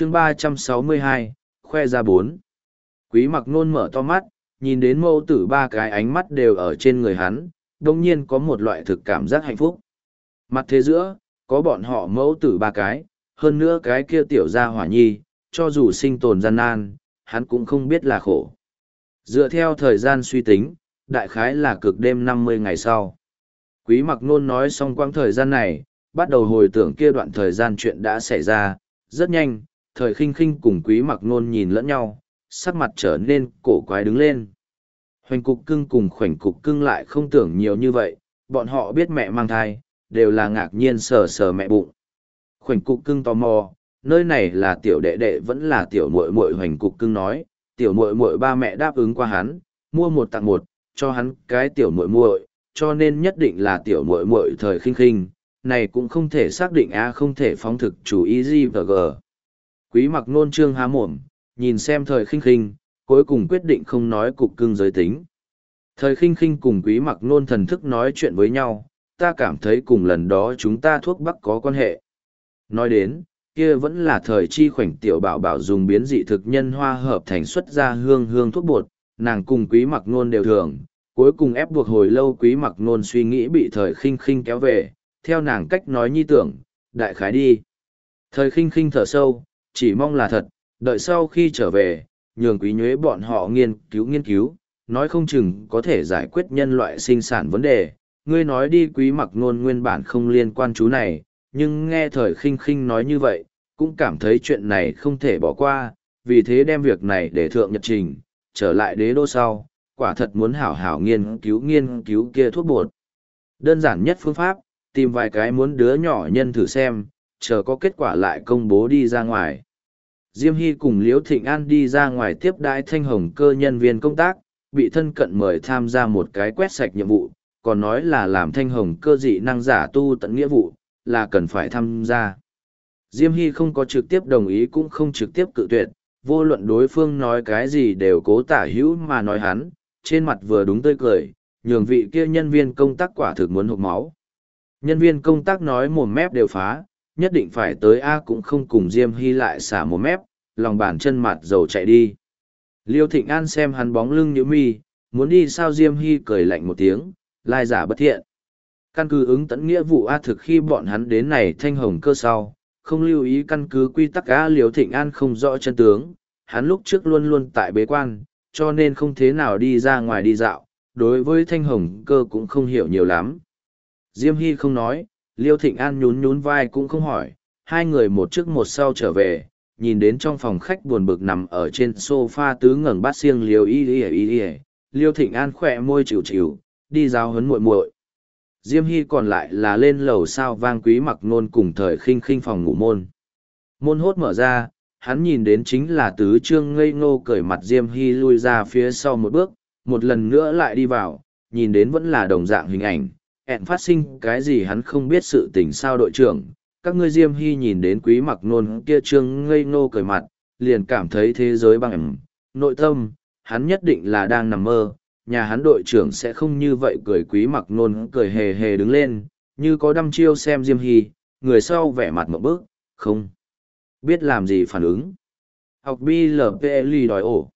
chương ba trăm sáu mươi hai, khoe ra bốn. Quý mặc nôn mở to mắt, nhìn đến mẫu tử ba cái ánh mắt đều ở trên người hắn, đông nhiên có một loại thực cảm giác hạnh phúc. Mặt thế giữa, có bọn họ mẫu tử ba cái, hơn nữa cái kia tiểu gia hỏa nhi, cho dù sinh tồn gian nan, hắn cũng không biết là khổ. Dựa theo thời gian suy tính, đại khái là cực đêm năm mươi ngày sau. Quý mặc nôn nói xong quãng thời gian này, bắt đầu hồi tưởng kia đoạn thời gian chuyện đã xảy ra, rất nhanh thời khinh khinh cùng quý mặc nôn nhìn lẫn nhau, sắc mặt trở nên cổ quái đứng lên hoành cục cưng cùng khoảnh cục cưng lại không tưởng nhiều như vậy, bọn họ biết mẹ mang thai, đều là ngạc nhiên sờ sờ mẹ bụng khoảnh cục cưng tò mò, nơi này là tiểu đệ đệ vẫn là tiểu muội muội, hoành cục cưng nói, tiểu muội muội ba mẹ đáp ứng qua hắn, mua một tặng một, cho hắn cái tiểu muội muội, cho nên nhất định là tiểu muội muội thời khinh khinh, này cũng không thể xác định a, không thể phóng thực chủ ý gì và gờ quý mặc nôn trương há mồm, nhìn xem thời khinh khinh, cuối cùng quyết định không nói cục cưng giới tính. Thời khinh khinh cùng quý mặc nôn thần thức nói chuyện với nhau, ta cảm thấy cùng lần đó chúng ta thuốc bắc có quan hệ. Nói đến, kia vẫn là thời chi khoảnh tiểu bảo bảo dùng biến dị thực nhân hoa hợp thành xuất ra hương hương thuốc bột, nàng cùng quý mặc nôn đều thường, cuối cùng ép buộc hồi lâu quý mặc nôn suy nghĩ bị thời khinh khinh kéo về, theo nàng cách nói nhi tưởng, đại khái đi. Thời khinh khinh thở sâu chỉ mong là thật, đợi sau khi trở về, nhường quý nhuế bọn họ nghiên cứu nghiên cứu, nói không chừng có thể giải quyết nhân loại sinh sản vấn đề. Ngươi nói đi quý mặc ngôn nguyên bản không liên quan chú này, nhưng nghe thời khinh khinh nói như vậy, cũng cảm thấy chuyện này không thể bỏ qua, vì thế đem việc này để thượng nhật trình, trở lại đế đô sau, quả thật muốn hảo hảo nghiên cứu nghiên cứu kia thuốc bột. Đơn giản nhất phương pháp, tìm vài cái muốn đứa nhỏ nhân thử xem chờ có kết quả lại công bố đi ra ngoài. Diêm hy cùng liễu thịnh an đi ra ngoài tiếp đãi thanh hồng cơ nhân viên công tác, bị thân cận mời tham gia một cái quét sạch nhiệm vụ, còn nói là làm thanh hồng cơ dị năng giả tu tận nghĩa vụ, là cần phải tham gia. Diêm hy không có trực tiếp đồng ý cũng không trực tiếp cự tuyệt, vô luận đối phương nói cái gì đều cố tả hữu mà nói hắn, trên mặt vừa đúng tươi cười, nhường vị kia nhân viên công tác quả thực muốn hụt máu. Nhân viên công tác nói mồm mép đều phá nhất định phải tới A cũng không cùng Diêm Hy lại xả một mép, lòng bàn chân mặt dầu chạy đi. Liêu Thịnh An xem hắn bóng lưng như mi, muốn đi sao Diêm Hy cười lạnh một tiếng, lai giả bất thiện. Căn cứ ứng tận nghĩa vụ A thực khi bọn hắn đến này thanh hồng cơ sau, không lưu ý căn cứ quy tắc A Liêu Thịnh An không rõ chân tướng, hắn lúc trước luôn luôn tại bế quan, cho nên không thế nào đi ra ngoài đi dạo, đối với thanh hồng cơ cũng không hiểu nhiều lắm. Diêm Hy không nói, Liêu Thịnh An nhún nhún vai cũng không hỏi, hai người một trước một sau trở về, nhìn đến trong phòng khách buồn bực nằm ở trên sofa tứ ngẩng bát siêng Liêu y y y y, Liêu Thịnh An khỏe môi chịu chịu, đi giao huấn muội muội. Diêm Hy còn lại là lên lầu sao vang quý mặc nôn cùng thời khinh khinh phòng ngủ môn. Môn hốt mở ra, hắn nhìn đến chính là tứ trương ngây ngô cởi mặt Diêm Hy lui ra phía sau một bước, một lần nữa lại đi vào, nhìn đến vẫn là đồng dạng hình ảnh, hẹn phát sinh cái gì hắn không biết sự tình sao đội trưởng, các ngươi diêm hy nhìn đến quý mặc nôn kia trương ngây ngô cười mặt, liền cảm thấy thế giới bằng ẩm, nội tâm, hắn nhất định là đang nằm mơ, nhà hắn đội trưởng sẽ không như vậy cười quý mặc nôn cười hề hề đứng lên, như có đăm chiêu xem diêm hy, người sau vẻ mặt một bước, không biết làm gì phản ứng. Học blpli đòi ổ.